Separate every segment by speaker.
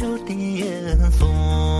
Speaker 1: 秋天烟火。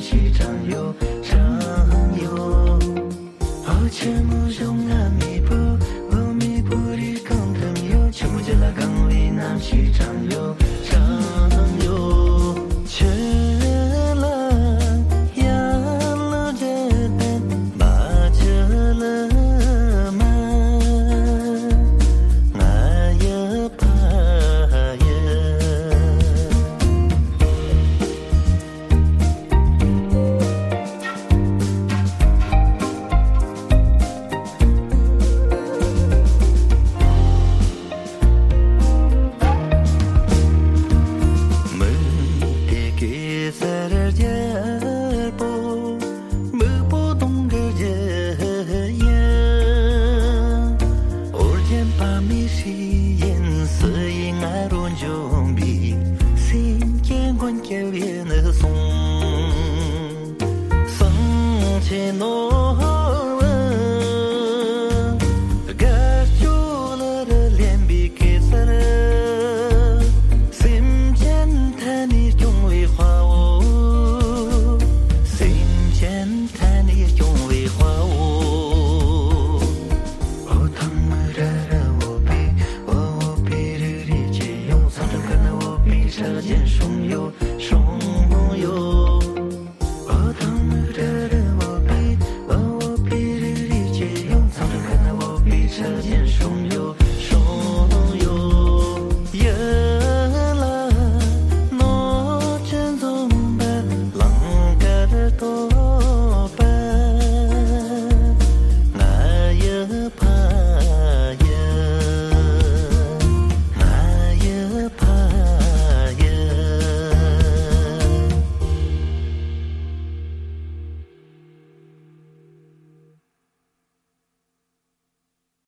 Speaker 1: 一起畅游。这间双又双。